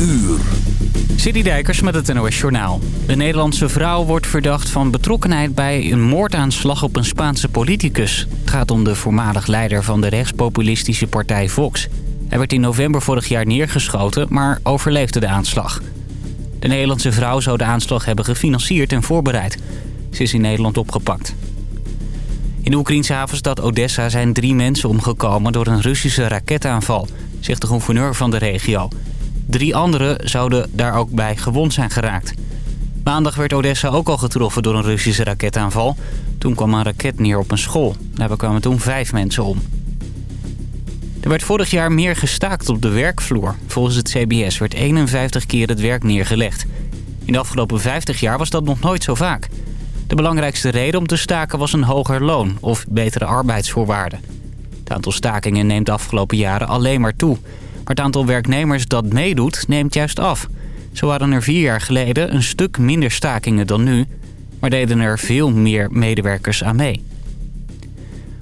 uur. City Dijkers met het NOS Journaal. De Nederlandse vrouw wordt verdacht van betrokkenheid bij een moordaanslag op een Spaanse politicus. Het gaat om de voormalig leider van de rechtspopulistische partij Vox. Hij werd in november vorig jaar neergeschoten, maar overleefde de aanslag. De Nederlandse vrouw zou de aanslag hebben gefinancierd en voorbereid. Ze is in Nederland opgepakt. In de Oekraïnse havenstad Odessa zijn drie mensen omgekomen door een Russische raketaanval, zegt de gouverneur van de regio. Drie anderen zouden daar ook bij gewond zijn geraakt. Maandag werd Odessa ook al getroffen door een Russische raketaanval. Toen kwam een raket neer op een school. Daarbij kwamen toen vijf mensen om. Er werd vorig jaar meer gestaakt op de werkvloer. Volgens het CBS werd 51 keer het werk neergelegd. In de afgelopen 50 jaar was dat nog nooit zo vaak. De belangrijkste reden om te staken was een hoger loon of betere arbeidsvoorwaarden. Het aantal stakingen neemt de afgelopen jaren alleen maar toe. Maar het aantal werknemers dat meedoet neemt juist af. Zo waren er vier jaar geleden een stuk minder stakingen dan nu... maar deden er veel meer medewerkers aan mee.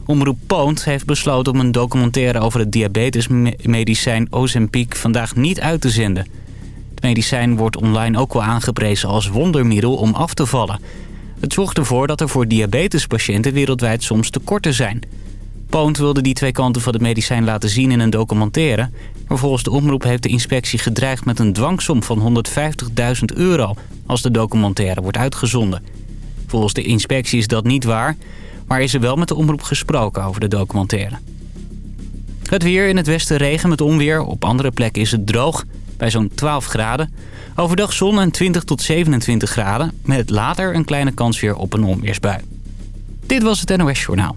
Omroep Poont heeft besloten om een documentaire over het diabetesmedicijn Ozempic vandaag niet uit te zenden. Het medicijn wordt online ook wel aangeprezen als wondermiddel om af te vallen. Het zorgt ervoor dat er voor diabetespatiënten wereldwijd soms tekorten zijn. Poont wilde die twee kanten van het medicijn laten zien in een documentaire... maar volgens de omroep heeft de inspectie gedreigd met een dwangsom van 150.000 euro... als de documentaire wordt uitgezonden. Volgens de inspectie is dat niet waar... maar is er wel met de omroep gesproken over de documentaire. Het weer in het westen regen met onweer. Op andere plekken is het droog, bij zo'n 12 graden. Overdag zon en 20 tot 27 graden... met later een kleine kans weer op een onweersbui. Dit was het NOS Journaal.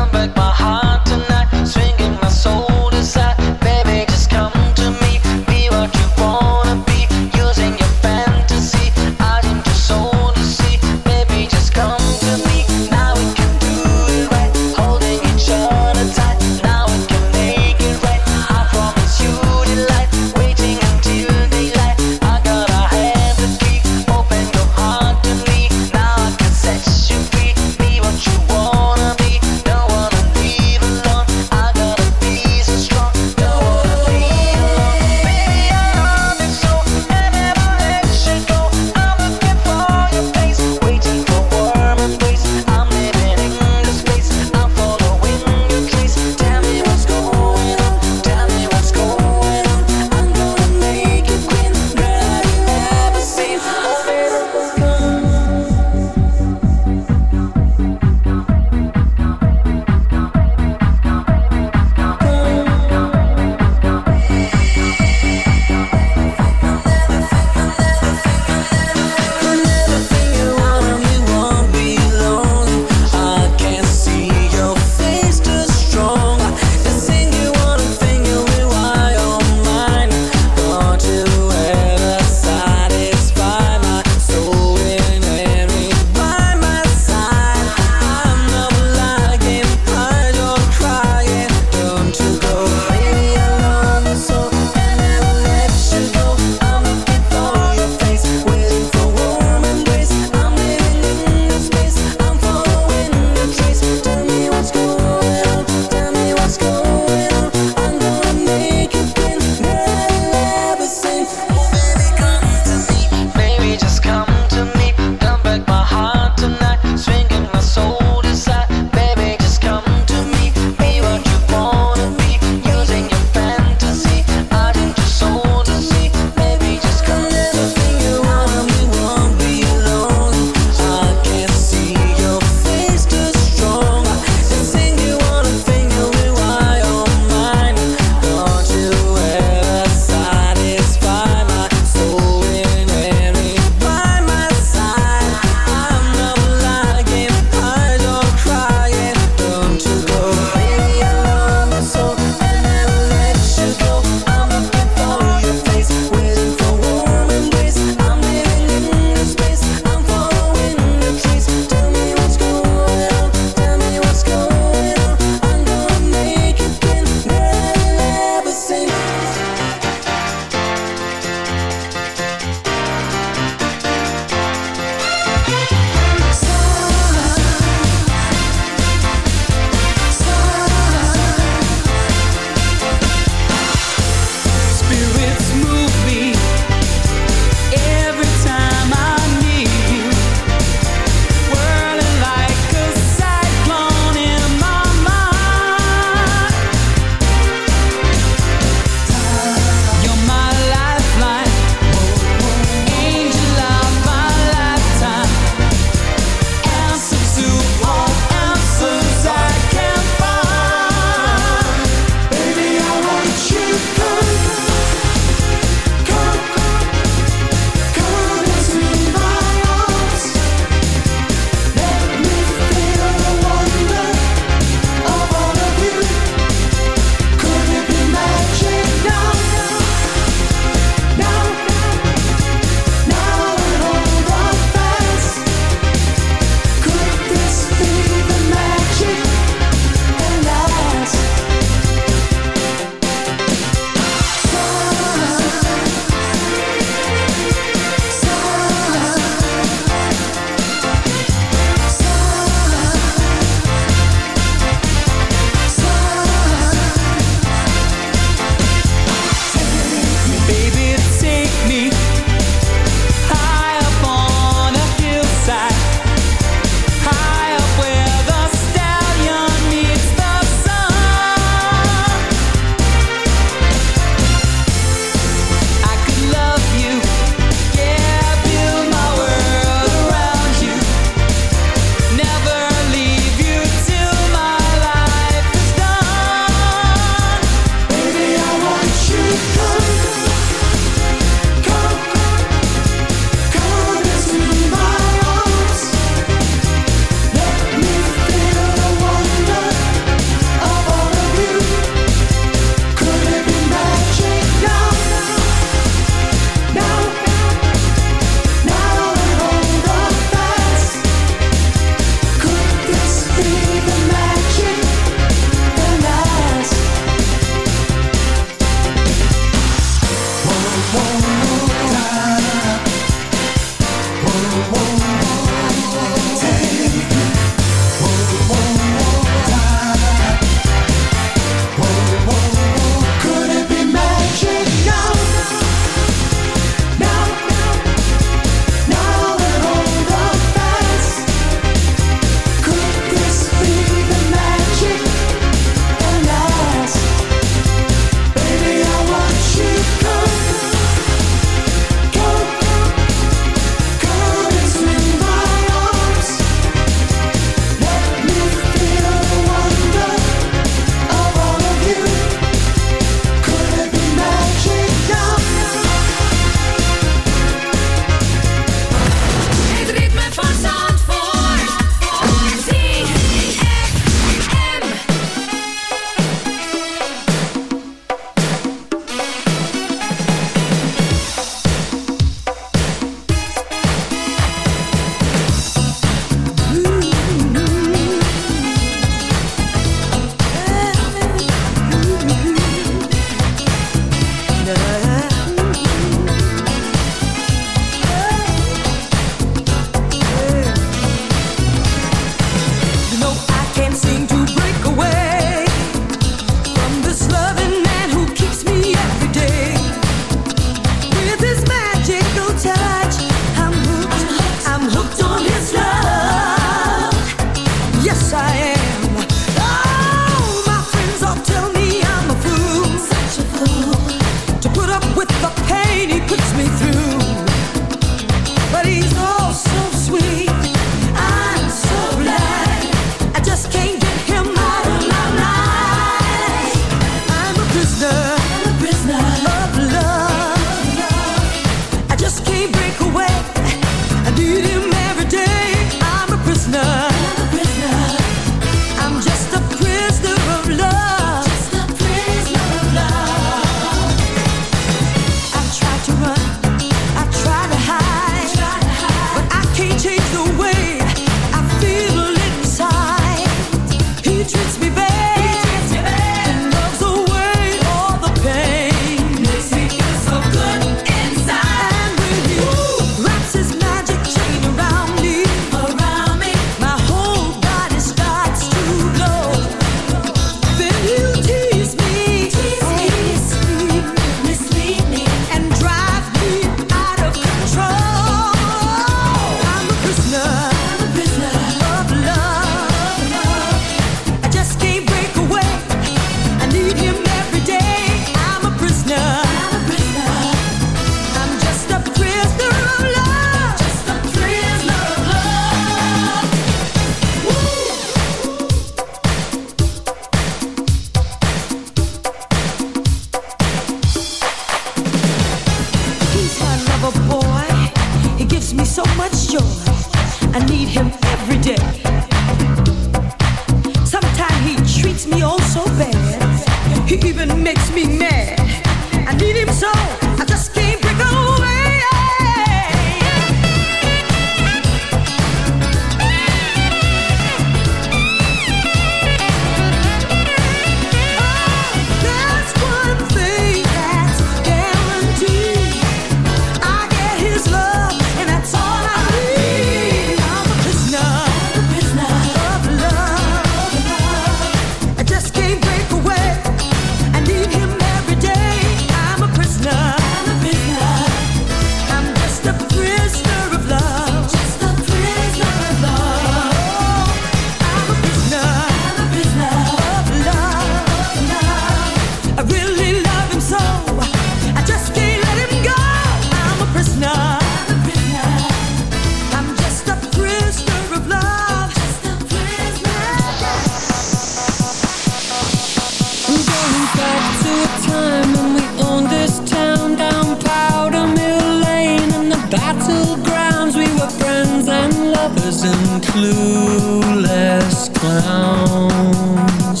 clueless clowns.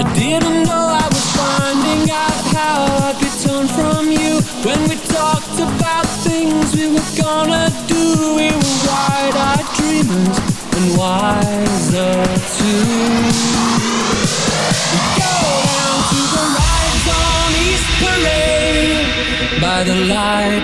I didn't know I was finding out how I could turn from you. When we talked about things we were gonna do We were wide-eyed dreamers and wiser too. We Go down to the rides on East Parade. By the light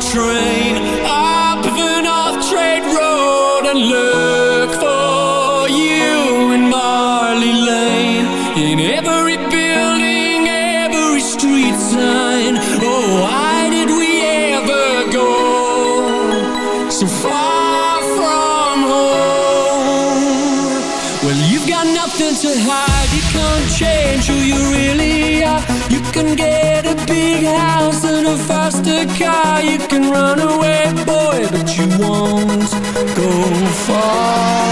Train can run away, boy, but you won't go far.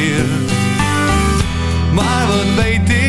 Interesseert. Maar wat weet ik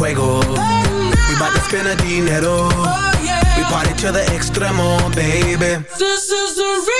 fuego. We bout to spend a dinero. Oh, yeah. We party to the extremo, baby. This is the real